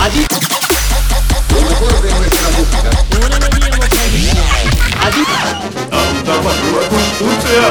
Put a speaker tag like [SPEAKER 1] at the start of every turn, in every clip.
[SPEAKER 1] Adi. Adi.
[SPEAKER 2] Antapatuak ustutzea.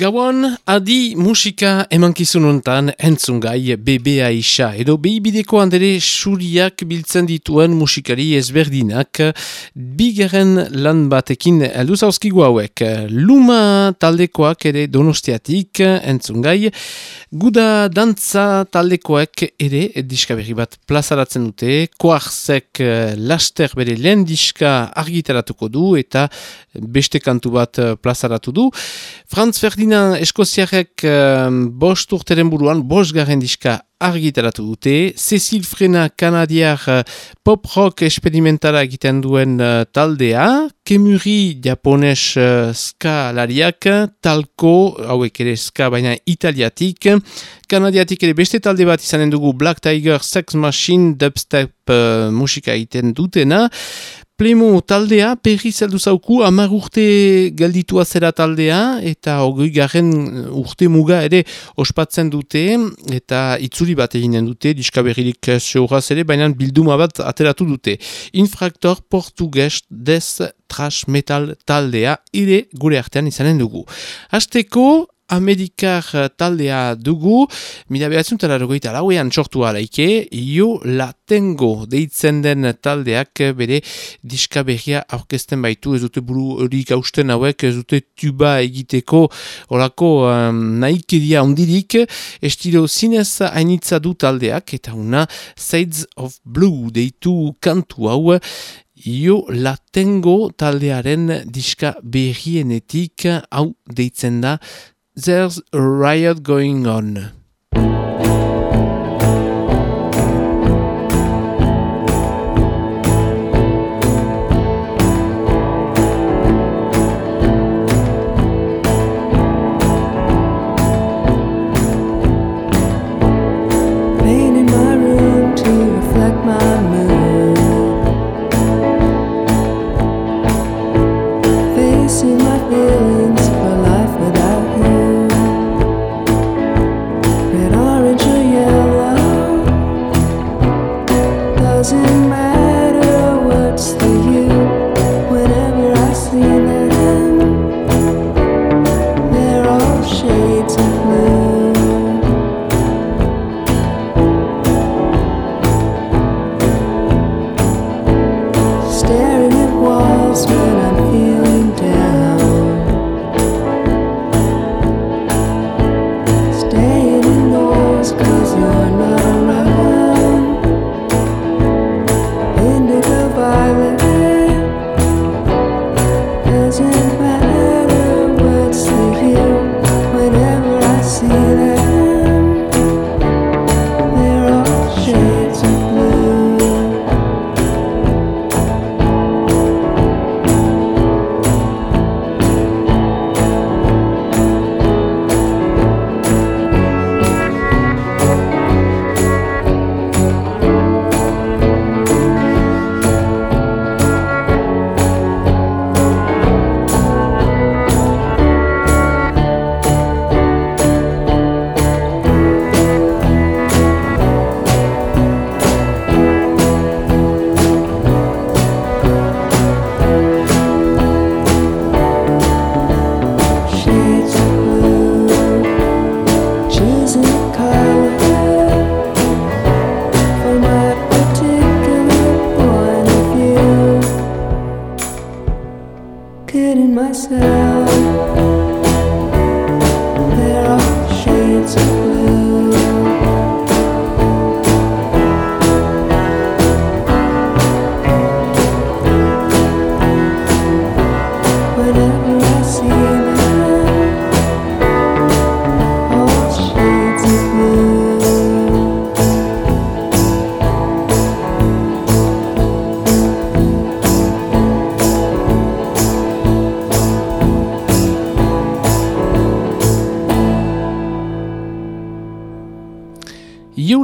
[SPEAKER 3] Gauan, adi musika emankizun hontan entzungai BBA isa. Edo behibideko handere suriak biltzen dituen musikari ezberdinak bigaren lan batekin alduz hauskigu hauek. Luma taldekoak ere donostiatik entzungai. Guda dantza taldekoak ere diskaberri bat plazaratzen dute. Koarzek laster bere lehen diska argitaratuko du eta beste kantu bat plazaratu du. Franz Ferdinand Ferdinand Eskoziarek um, bost urteren buruan, bost garen diska argitaratu dute. Cecil Frena kanadiar uh, pop-rock experimentara egiten duen uh, taldea. Kemuri japones uh, ska lariak, talko, hauek ere ska baina italiatik. Kanadiatik ere beste talde bat izanen dugu Black Tiger Sex Machine dubstep uh, musika egiten dutena. Plemo taldea, perri zeldu zauku, amar urte galditua zera taldea, eta hogei garen urte muga ere ospatzen dute, eta itzuri bat eginen dute, diskaberrilik seuraz ere, baina bilduma bat ateratu dute. Infraktor portugues des trash metal taldea, ire gure artean izanen dugu. Azteko, Amerikar eh, taldea dugu, mila behatzen tala rogoita lauean sortu alaike, jo latengo deitzen den taldeak bere diska berria aurkezten baitu, ez dute buru hori gausten hauek, ez dute tuba egiteko orako um, nahikeria ondirik, estilo zinez hainitza du taldeak, eta una Sides of Blue deitu kantu hau, Jo latengo taldearen diska berrienetik hau deitzen da there's a riot going on.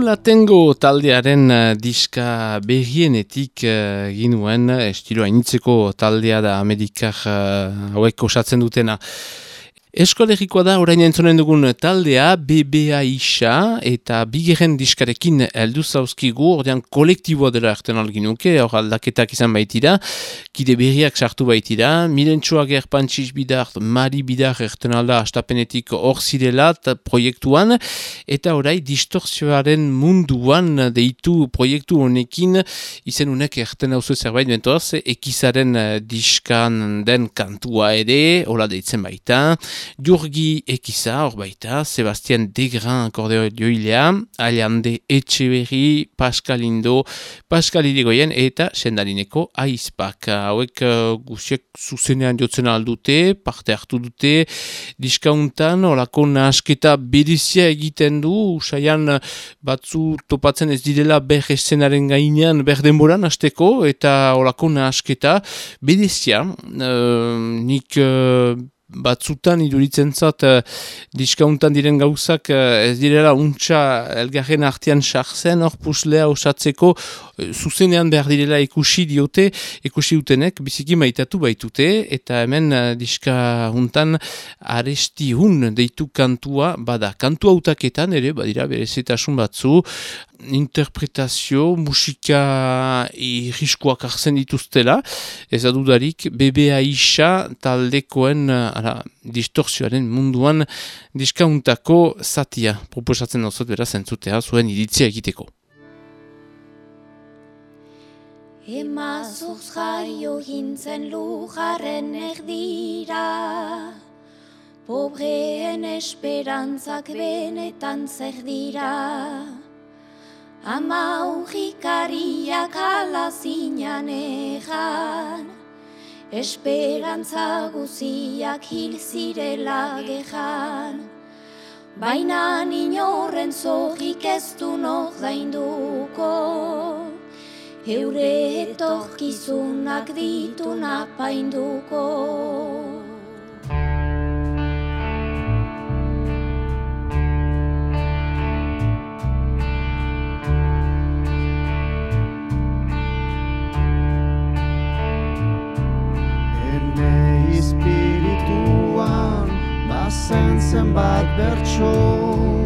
[SPEAKER 3] Iulatengo taldearen uh, diska berrienetik uh, ginuen, estilo hainitzeko taldea da Amerikar uh, hauek osatzen dutena. Eskolegikoa da orain entzonen dugun taldea BBA isa eta bigeren diskarekin heldu zauzkigu ordean kolektiboa dela erten alginuke hor aldaketak izan baitira kide berriak sartu baitira mirentsoa gerpantziz bidar mari bidar erten alda astapenetik hor zirela proiektuan eta orai distorzioaren munduan deitu proiektu honekin izen unek erten hauzu zerbait bentoaz ekizaren diskan den kantua ere hola deitzen baita Jurgi Ekiza, hor baita, Sebastian Degran akordeo joilea, Aliande Etxeberri, Pascal Indo, Pascal Irigoyen eta Sendalineko Aizpak. Hauek uh, guziek zuzenean jotzen aldute, parte hartu dute, diskauntan, horako nasketa berizia egiten du, usaian batzu topatzen ez direla ber eszenaren gainean ber denboran hasteko eta horako nasketa berizia, uh, nik... Uh, batzutan iduritzen zat uh, diskauntan diren gauzak uh, ez direla untxa elgarren artean sartzen hor puslea osatzeko uh, zuzenean behar direla ikusi diote ikusi utenek biziki maitatu baitute eta hemen uh, diska huntan aresti hun deitu kantua bada kantua utaketan ere badira berezetasun batzu interpretazio, musika irriskoak arzen dituztela, ez adudarik BBA isa taldekoen ara, distorsioaren munduan diskauntako zatia proposatzen dauzot beraz entzutea zuen iritzia egiteko.
[SPEAKER 4] Emazuz jaio hintzen lujarren erdira Pobreen esperantzak benetan zer dira Ama ujikariak alazinan egan, Esperantza guziak hil zirela gehan. Baina ninorren zohik ez du nok dainduko, Eure etorkizunak ditu napainduko.
[SPEAKER 5] Bertso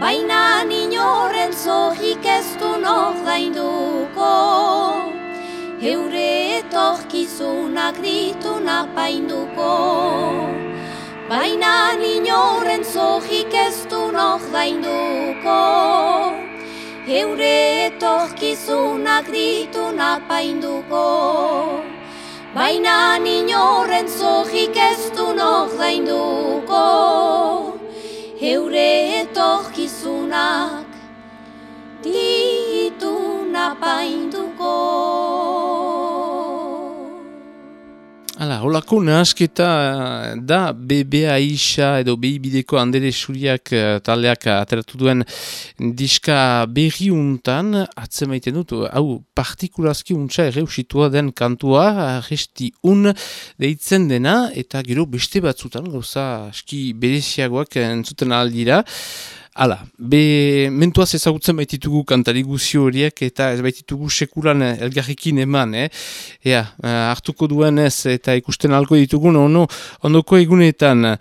[SPEAKER 4] Baina inoren zohik ez du nor dainduko Heure etorkizunak ditu napainduko. Baina inoren zohik ez du nor dainduko Heure etorkizunak ditu napainduko. Baina inoren zohik ez du nor dainduko Heure etorkizunak ditu napainduko.
[SPEAKER 6] Hala, holako nahasketa da BBA isa edo behibideko handere suriak eh, taldeak ateratu duen diska berri untan, atzemaiten dut, hau partikulazki untsa erreusitua den kantua, resti un deitzen dena, eta gero beste batzutan, gauza aski bereziagoak entzuten aldira, Hala, be mentuaz ezagutzen baititugu kantari guzi horiek eta ez baititugu sekulan elgarrikin eman, eh? Ea, hartuko duen ez eta ikusten alko ditugun, ono, ondoko egunetan.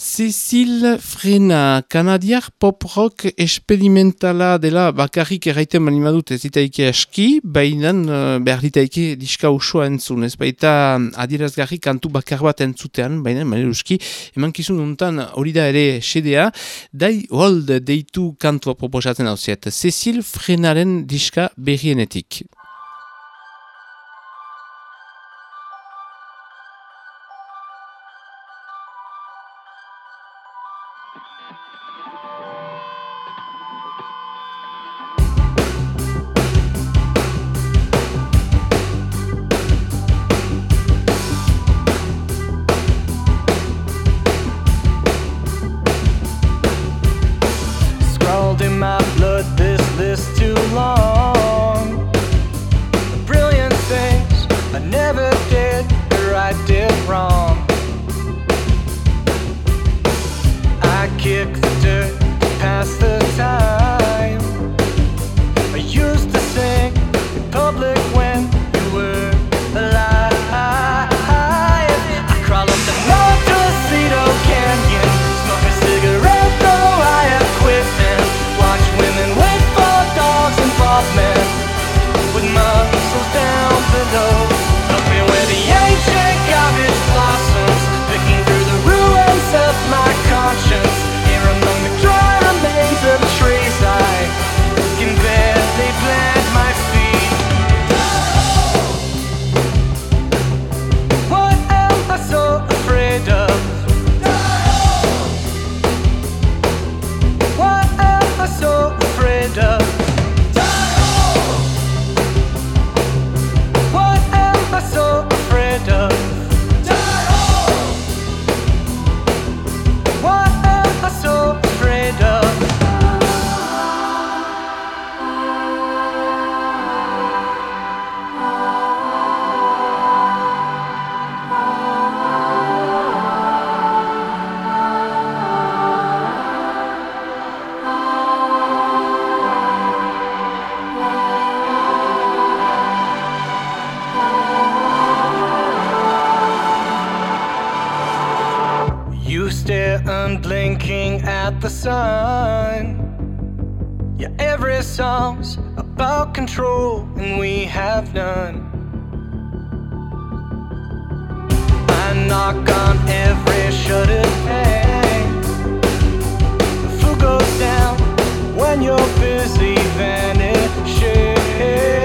[SPEAKER 6] Cecil Frena, kanadiar pop-rock experimentala dela bakarrik erraiten mani madut ez ditaike aski, baina uh, behar ditaike diska osoa entzun, ez baita adierazgarri kantu bakar bat entzutean, baina mani eman kizun untan hori da ere sedea, dai hold deitu kantua proposatzen hau ziet, Cecil Frenaren diska berrienetik.
[SPEAKER 3] one.
[SPEAKER 6] Yeah, every song's about control, and we have none. I knock on every shutter pane. The fool goes down when you're busy vanishing.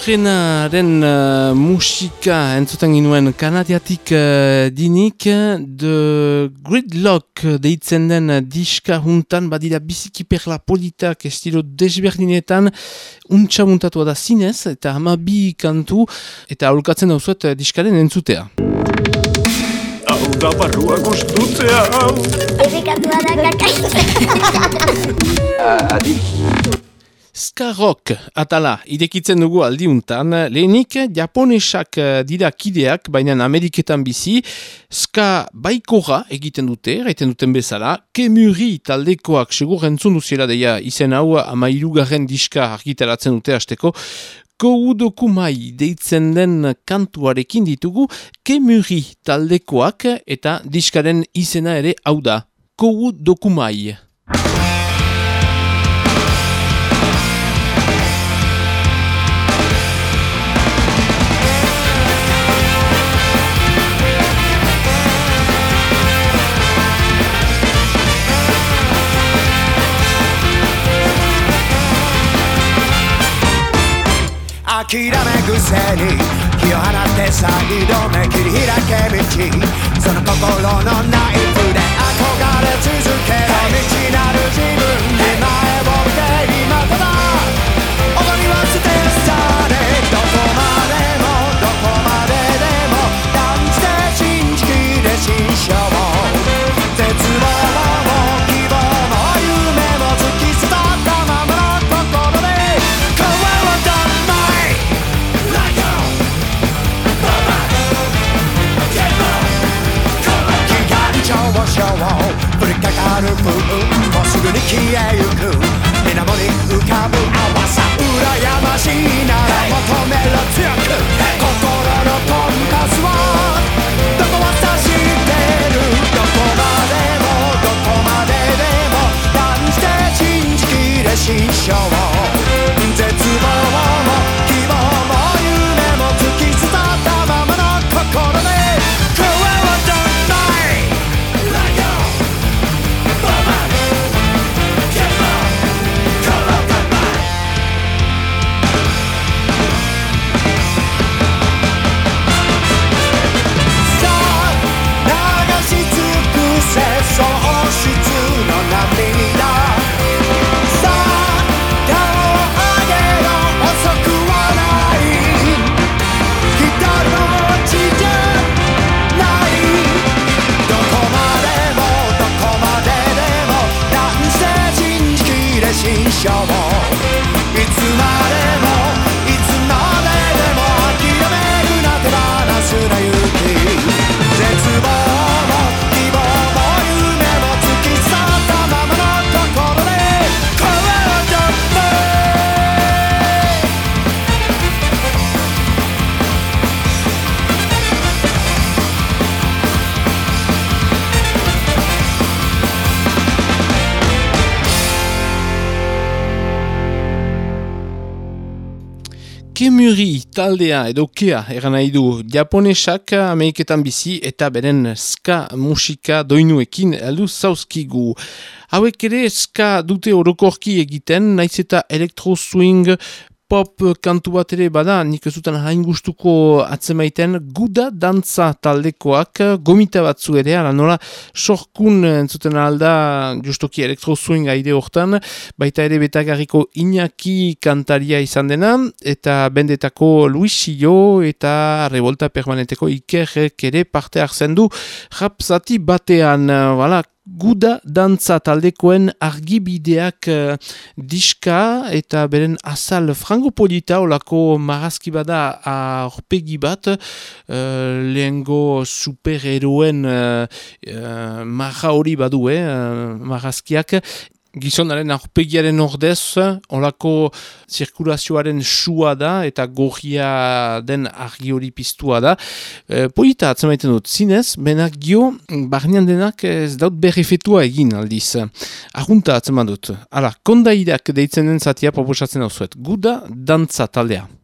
[SPEAKER 3] Frenaren uh, musika entzuten ginuen kanadiatik uh, dinik de Gridlock deitzen den diska juntan badira biziki perla politak estilo desberdinetan untxa muntatu da zinez eta hama bi kantu eta aurkatzen dauzuet uh, diskaren entzutea.
[SPEAKER 7] Hau da barrua gostutzea, hau!
[SPEAKER 2] Errekatua da kakaitza.
[SPEAKER 8] Adi,
[SPEAKER 3] Ska rock atala irekitzen dugu aldiuntan, lehenik japonesak eh, dira kideak, baina Ameriketan bizi, ska baikora egiten dute, egiten duten bezala, kemuri taldekoak segur entzun duziela deia izen hau amairugarren diska argitaratzen dute hasteko, Koudokumai deitzen den kantuarekin ditugu kemuri taldekoak eta diskaren izena ere hau da. Koudokumai.
[SPEAKER 9] 諦め癖に火を放って再度目切り開け道その心のナイフで憧れ続ける道なる自る分もうすぐに消えゆく。水面に浮かぶ淡さ羨ましいな。ら求めろ強く心のコンパスはどこは指してるどこまでもどこまででも断じて信じきれ心象質の
[SPEAKER 3] 波 taldea edo kea eran nahi du japonesak Ameriketan bizi eta beren ska musika doinuekin aldu zauzkigu. Hauek ere ska dute orokorki egiten, naiz eta electro swing pop kantu bat ere bada, nik ez dutan hain gustuko atzemaiten, guda dantza taldekoak, gomita batzu ere, ala nola, sorkun entzuten alda, justoki elektro swing aide hortan, baita ere betagarriko Iñaki kantaria izan dena, eta bendetako Luisio eta Revolta Permanenteko Ikerrek ere parte hartzen du, rapzati batean, wala, Guda dantza taldekoen argibideak uh, diska eta beren azal frangopolita olako marazki bada aurpegi bat uh, lehengo superheroen uh, uh, marra hori badu, eh, uh, marazkiak gizonaren aurpegiaren ordez, olako zirkulazioaren sua da eta gorria den argi hori piztua da. E, polita atzemaiten dut, zinez, benak gio, barnean denak ez daut berrefetua egin aldiz. Arrunta atzeman dut. Hala, kondaidak deitzen den zatia proposatzen hau zuet. Guda dantza taldea.「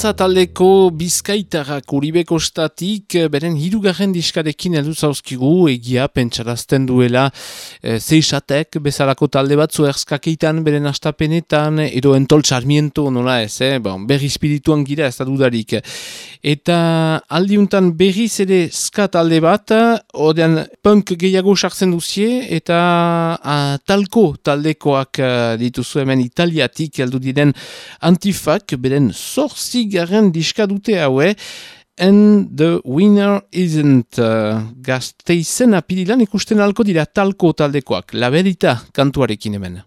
[SPEAKER 10] dantza taldeko bizkaitarrak uribeko estatik eh, beren hirugarren diskarekin heldu zauzkigu egia pentsarazten duela eh, e, zeisatek bezalako talde batzu erzkakeitan beren astapenetan edo entol txarmiento nola ez eh? bon, berri espirituan gira ez da dudarik eta aldiuntan berriz ere ska talde bat odean punk gehiago sartzen duzie eta a, talko taldekoak eh, dituzu hemen italiatik heldu diren antifak beren zorzik bigarren diska dute haue, eh? And the winner isn't uh, gazte izena pidilan ikusten alko dira talko taldekoak, laberita kantuarekin hemen.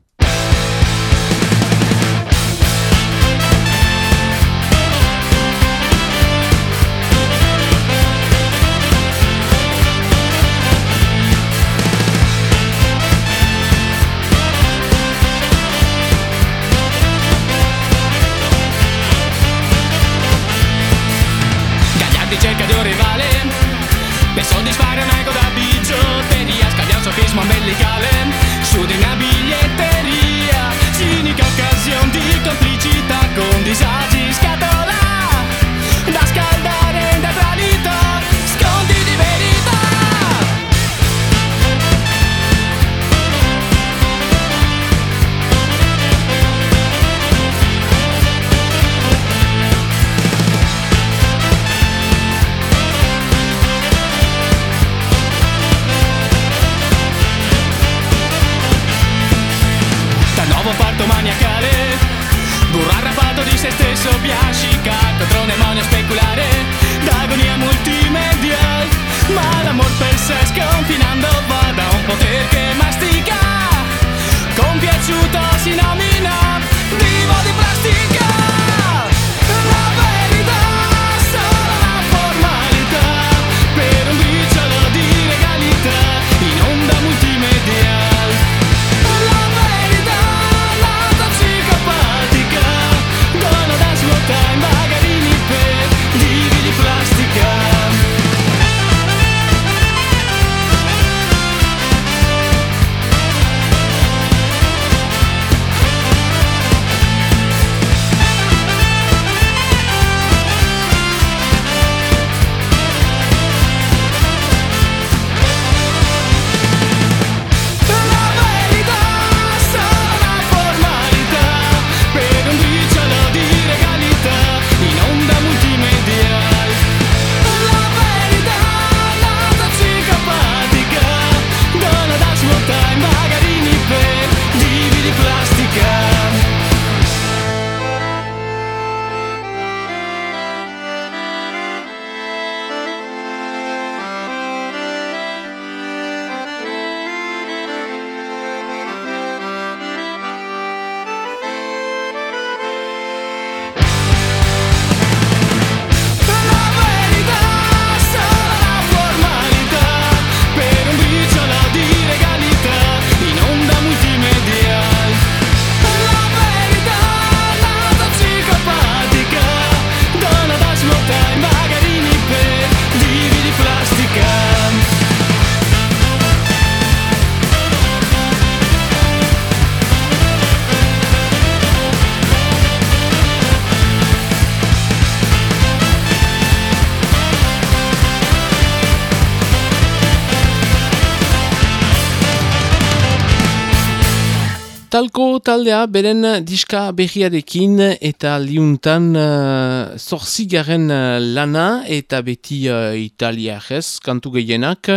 [SPEAKER 11] Talko taldea beren diska berriarekin eta liuntan uh, zorzigaren uh, lana eta beti uh, italiarez kantu gehienak.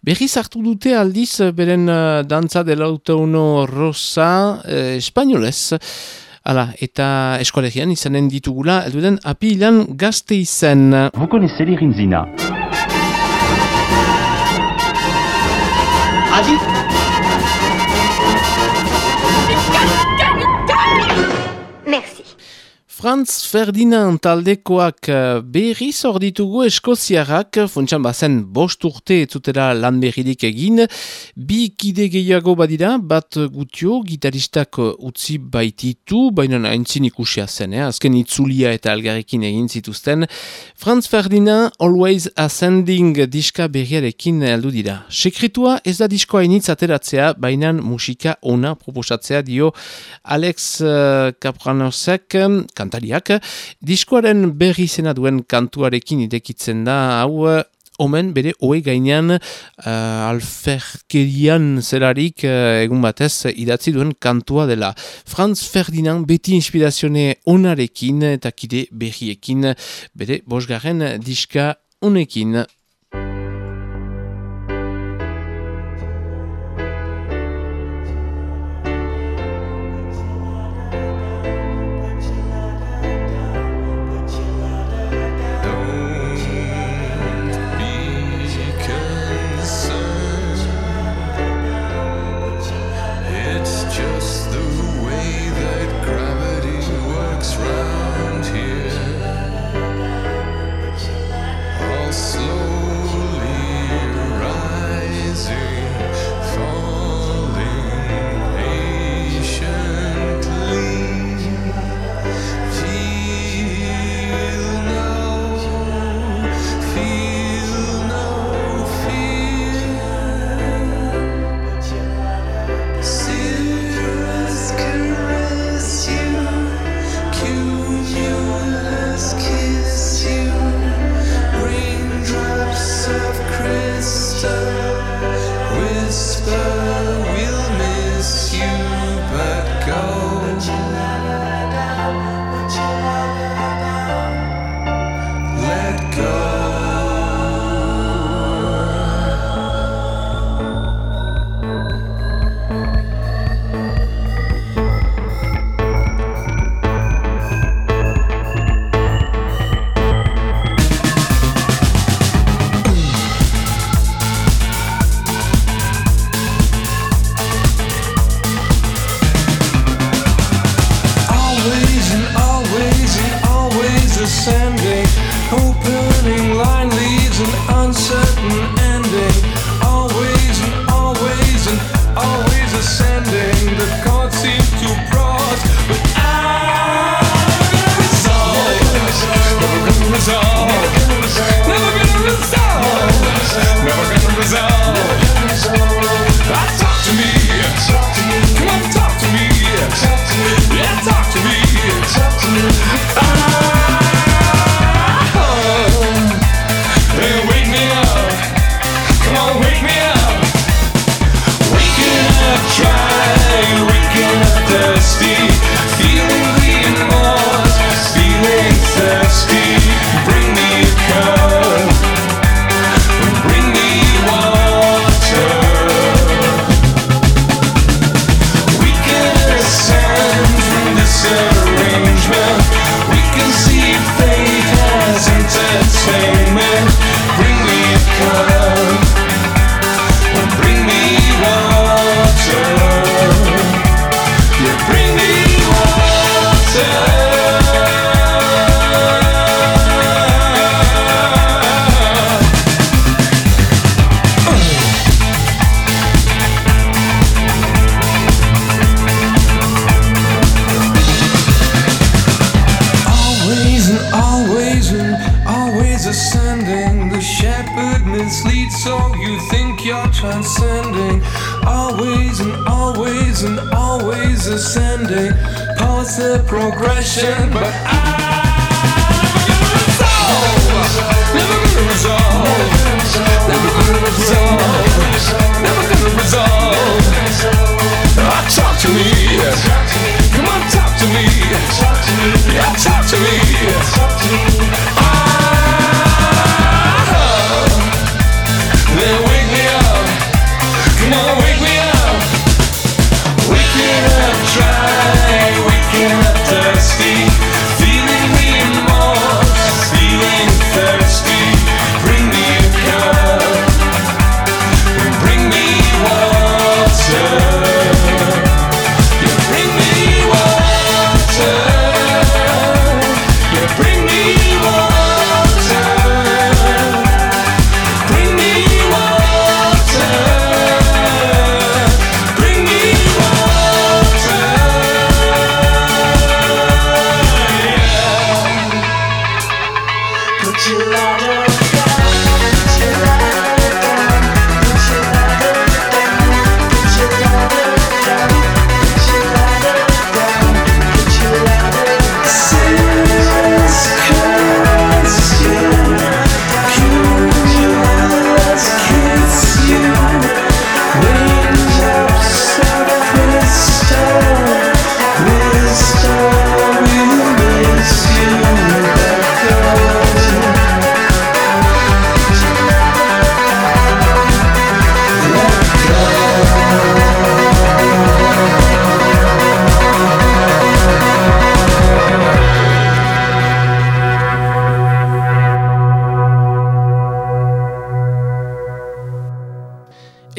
[SPEAKER 11] Berri zartu dute aldiz beren uh, dantza delautono rosa uh, espainolez. Hala, eta eskolegian izanen ditugula, elduden api ilan gazte izen.
[SPEAKER 12] Vous connaissez les Rinzina
[SPEAKER 11] Franz Ferdinand taldekoak eh, berriz hor ditugu eskoziarrak, funtsan bazen bost urte etzutera lan berririk egin, bi kide gehiago badira, bat gutio, gitaristak utzi baititu, baina aintzin ikusia zen, eh? azken itzulia eta algarrekin egin zituzten. Franz Ferdinand Always Ascending diska berriarekin heldu dira. Sekretua ez da diskoa initz ateratzea, baina musika ona proposatzea dio Alex Capranosek, kantariak, diskoaren berri zena duen kantuarekin irekitzen da, hau, eh, omen bere oe gainean uh, alferkerian zelarik uh, egun batez idatzi duen kantua dela. Franz Ferdinand beti inspirazione onarekin eta kide berriekin bere bosgarren diska honekin.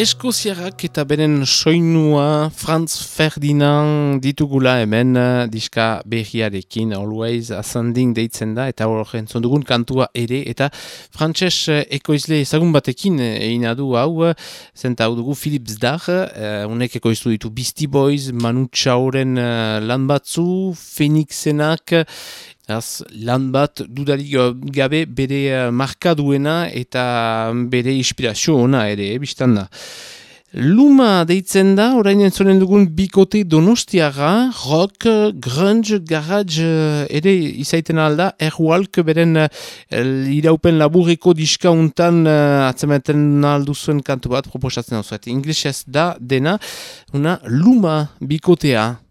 [SPEAKER 3] Eskoziarrak eta beren soinua Franz Ferdinand ditugula hemen eh, diska berriarekin Always Ascending deitzen da eta hor entzun dugun kantua ere eta frantses eh, ekoizle ezagun batekin eh, egin du hau zenta hau dugu Philip Zdar eh, unek ekoiztu ditu Beastie Boys Manu Chaoren eh, lan batzu Phoenixenak Az, lan bat dudarik gabe bere eh, marka duena eta bere inspirazio ona ere, eh, biztan da. Luma deitzen da, orain entzonen dugun bikote donostiaga, rock, grunge, garage eh, ere izaiten alda, erwalk beren eh, iraupen laburreko diska untan uh, atzematen alduzuen kantu bat proposatzen hau zuet. Da dena, una luma bikotea.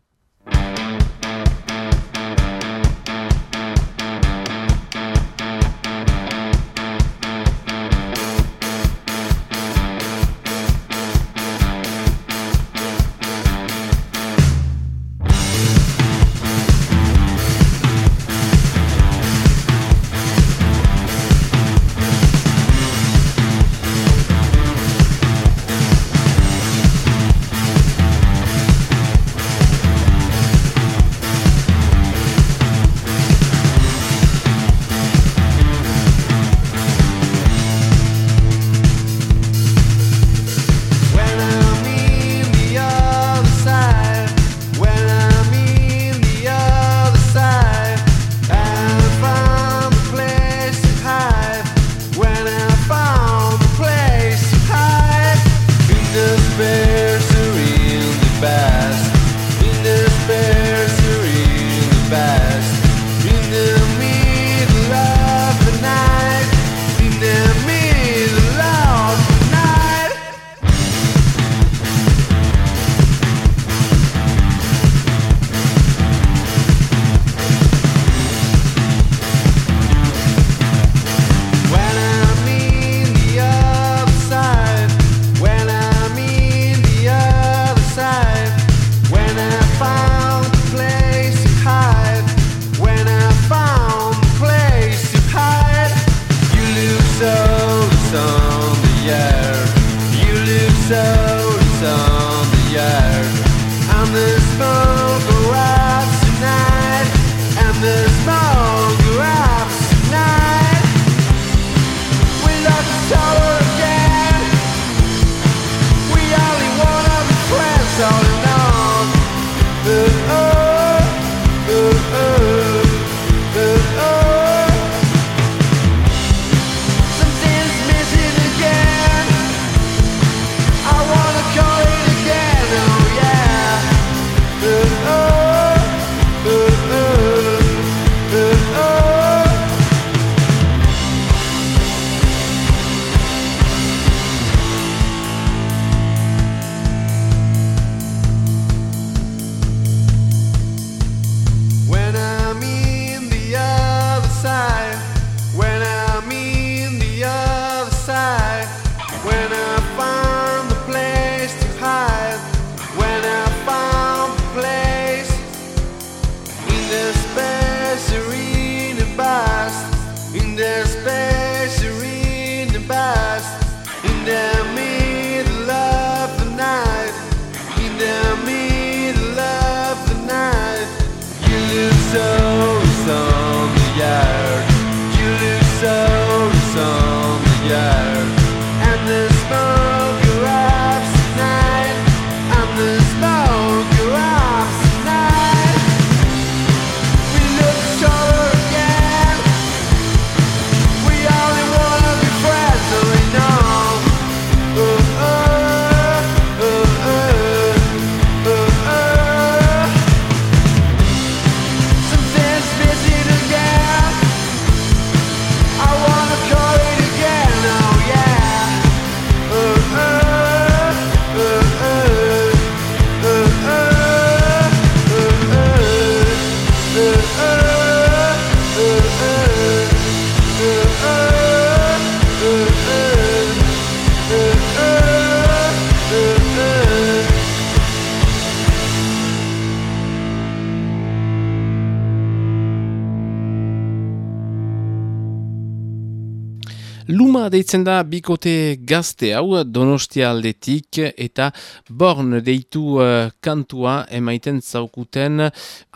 [SPEAKER 3] Luma deitzen da bikote gazte hau Donostia aldetik eta Born deitu uh, kantua emaiten zaukuten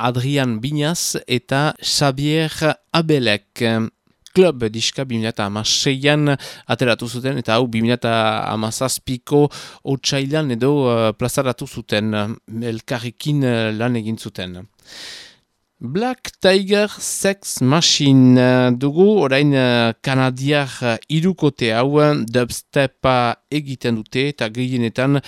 [SPEAKER 3] Adrian Binaz eta Xavier Abelek. Club diska 2006an ateratu zuten eta hau 2006ko otxailan edo uh, plazaratu zuten elkarrekin uh, lan egin zuten. Black Tiger Sex Machine dugu, orain uh, kanadiar uh, irukote hau dubstepa egiten dute eta gehienetan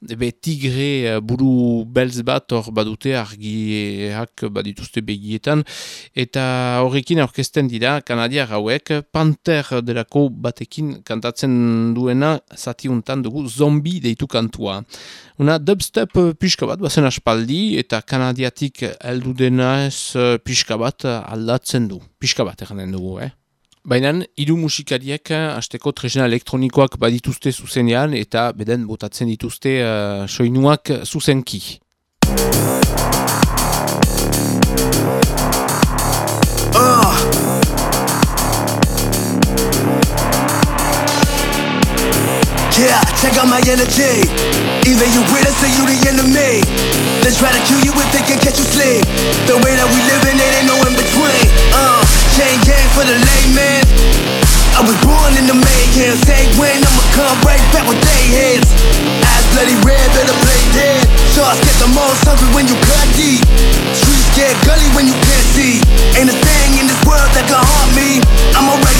[SPEAKER 3] be tigre buru belz bat hor badute argiak badituzte begietan eta horrekin aurkezten dira kanadiar hauek Panther delako batekin kantatzen duena zatiuntan dugu zombi deitu kantua. Una dubstep pixka bat, bazen aspaldi, eta kanadiatik heldu dena ez pixka bat aldatzen du. Pixka bat egin dugu, eh? Baina, hiru musikariek hasteko tresna elektronikoak badituzte zuzenean eta beden botatzen dituzte uh, soinuak zuzenki.
[SPEAKER 13] Yeah, check out my energy. Either you with us or you the enemy. They try to kill you if they can catch you sleep. The way that we living, it ain't no in between. Uh, chain gang for the layman. I was born in the mayhem. Say when I'ma come right back with they heads. Eyes bloody red, better play dead. Sharks get the most hungry when you cut deep. Streets get gully when you can't see. Ain't a thing in this world that can harm me. I'm already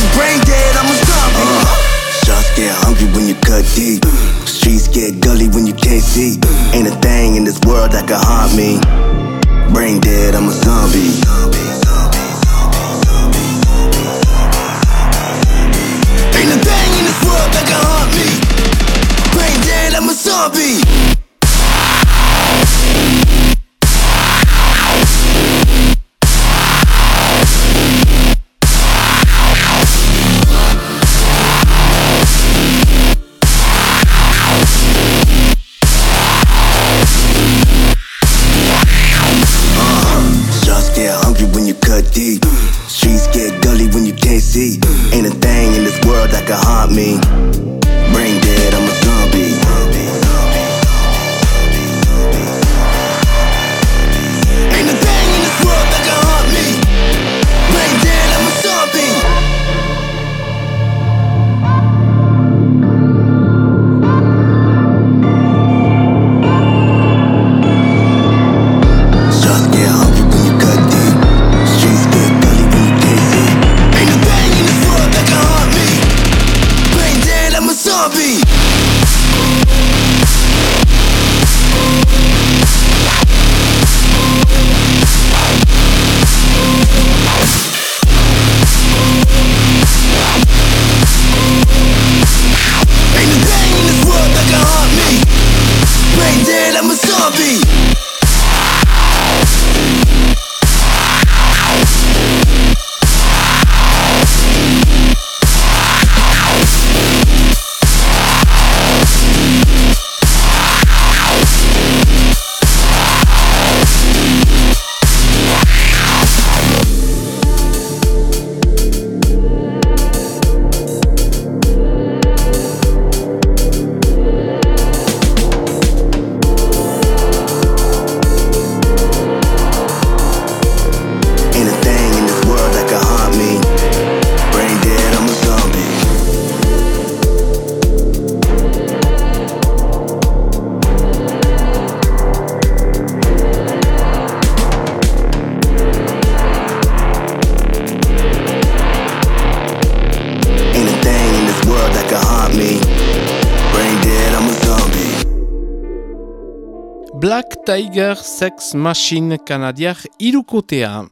[SPEAKER 3] Tiger Sex Machine kanadiar irukotea.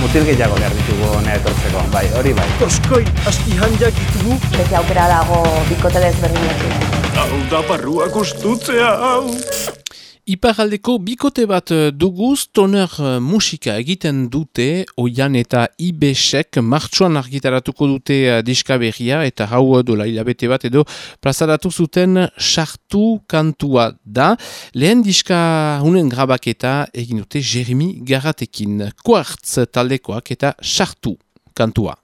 [SPEAKER 14] Mutil gehiago behar ditugu hona etortzeko, bai, hori bai.
[SPEAKER 7] Koskoi, asti handiak ditugu.
[SPEAKER 15] Beti aukera dago bikote desberdinekin.
[SPEAKER 7] Hau da barrua gustutzea, hau.
[SPEAKER 3] Iparaldeko bikote bat eh, dugu stoner eh, musika egiten dute oian eta ibesek martxoan argitaratuko dute eh, diska berria eta hau dola hilabete bat edo plazaratu zuten sartu kantua da. Lehen diska hunen grabaketa egin dute Jeremy Garatekin. Quartz taldekoak eta sartu kantua.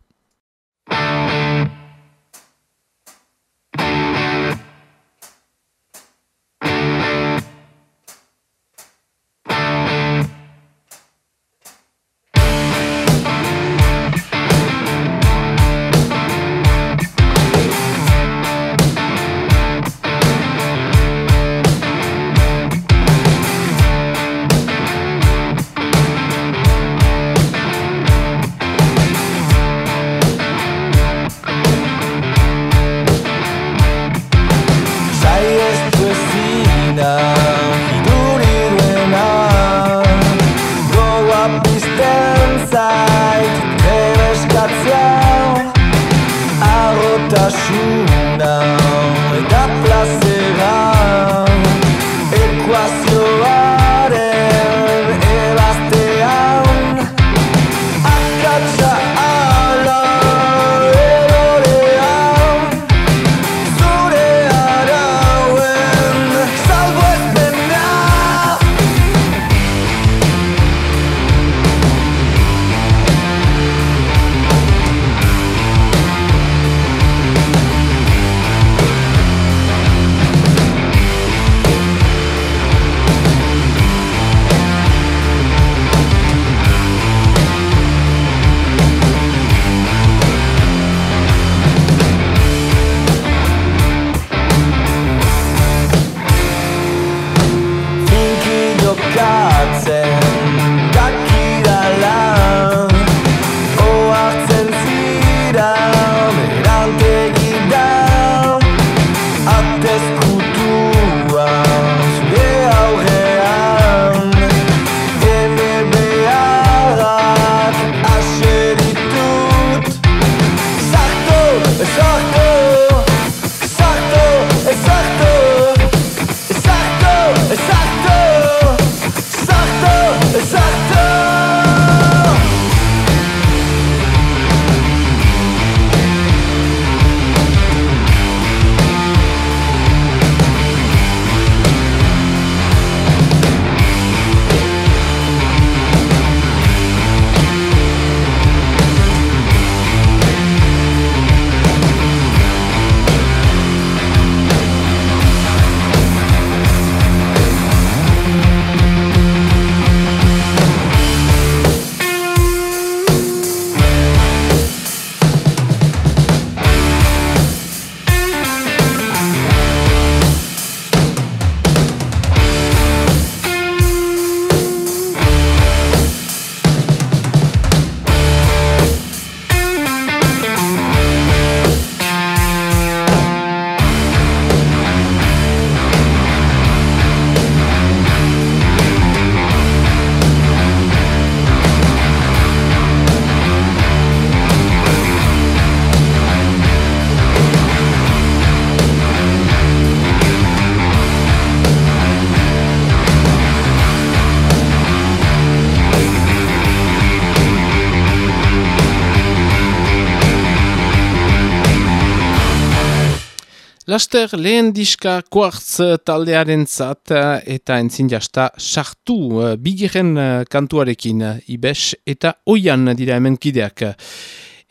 [SPEAKER 3] Laster lehen diska kuartz taldearen zat eta entzin jasta sartu uh, bigiren uh, kantuarekin uh, ibes eta oian dira hemen kideak.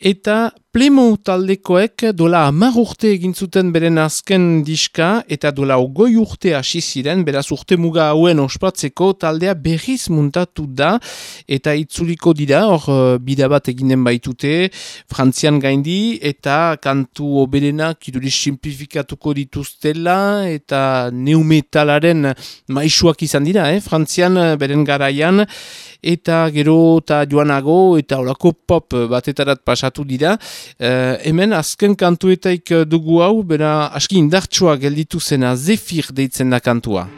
[SPEAKER 3] Eta Plemo taldekoek dola hamar urte egin zuten beren azken diska eta dola ogoi urte hasi ziren beraz urte muga hauen ospatzeko taldea berriz muntatu da eta itzuliko dira hor uh, bida bat eginen baitute frantzian gaindi eta kantu oberenak iduriz simplifikatuko dituztela eta neumetalaren maisuak izan dira, eh? frantzian uh, beren garaian eta gero eta joanago eta olako pop batetarat pasatu dira. Uh, hemen azken kantuetaik dugu hau, bera aski indartsua gelditu zena Zephyr deitzen da kantua.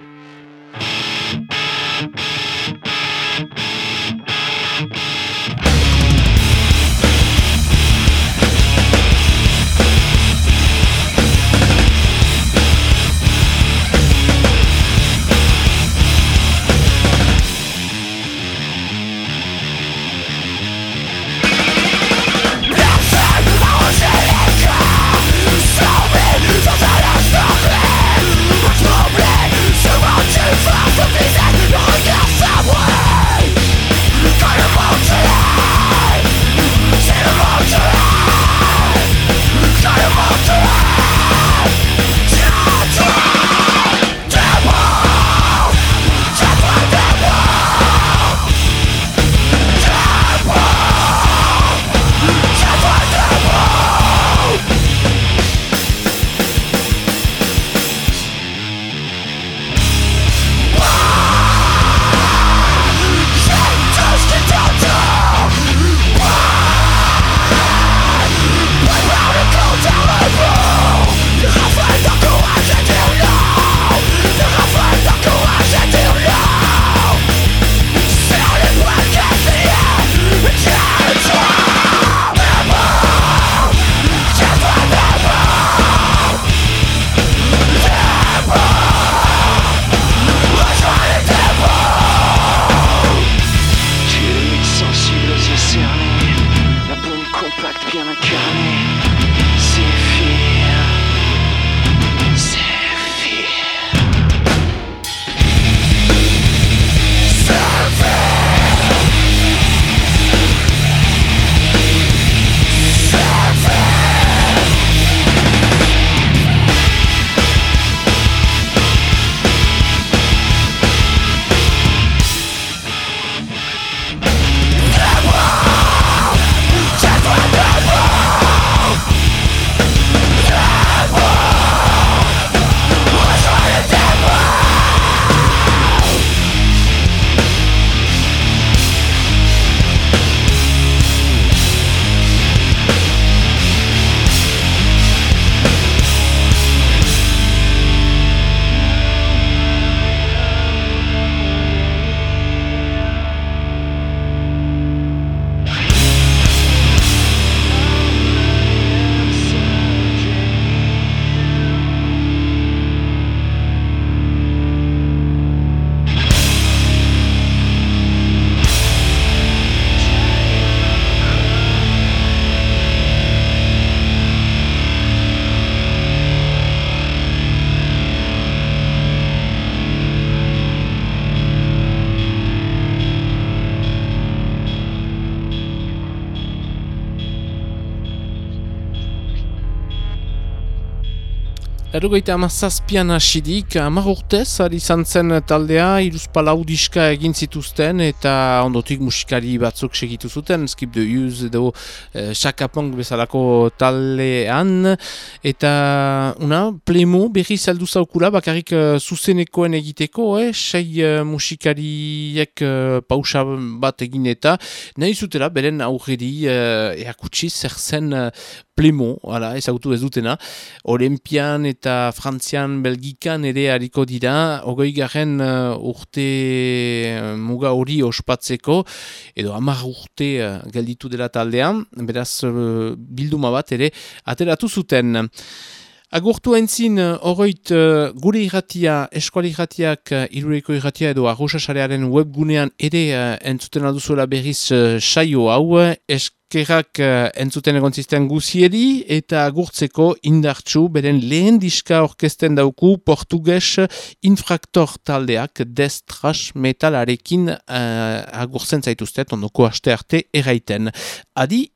[SPEAKER 3] Erogeita amazazpian hasidik, amar urtez, ari izan zen taldea, iruzpalau diska egin zituzten, eta ondotik musikari batzuk segitu zuten, Skip the Use edo eh, Shaka Pong bezalako taldean, eta una, plemu berri zeldu zaukula, bakarrik eh, zuzenekoen egiteko, eh, sei eh, musikariek eh, pausa bat egin eta, nahi zutela, beren aurreri eh, eakutsi zer zen eh, plemo, hala, ezagutu ez dutena, Olimpian eta Frantzian, Belgikan ere hariko dira, hogei garen uh, urte uh, muga hori ospatzeko, edo hamar urte uh, gelditu dela taldean, beraz uh, bilduma bat ere ateratu zuten. Agurtu entzin, horreit uh, gure irratia, eskuali irratiak, uh, irureko irratia edo arrosasarearen webgunean ere entzuten alduzuela berriz saio hau, eskerrak entzuten egon zisten guzieri eta agurtzeko indartsu beren lehen diska orkesten dauku portuges infraktor taldeak destrash metalarekin agurtzen zaituztet ondoko aste arte erraiten. Adi!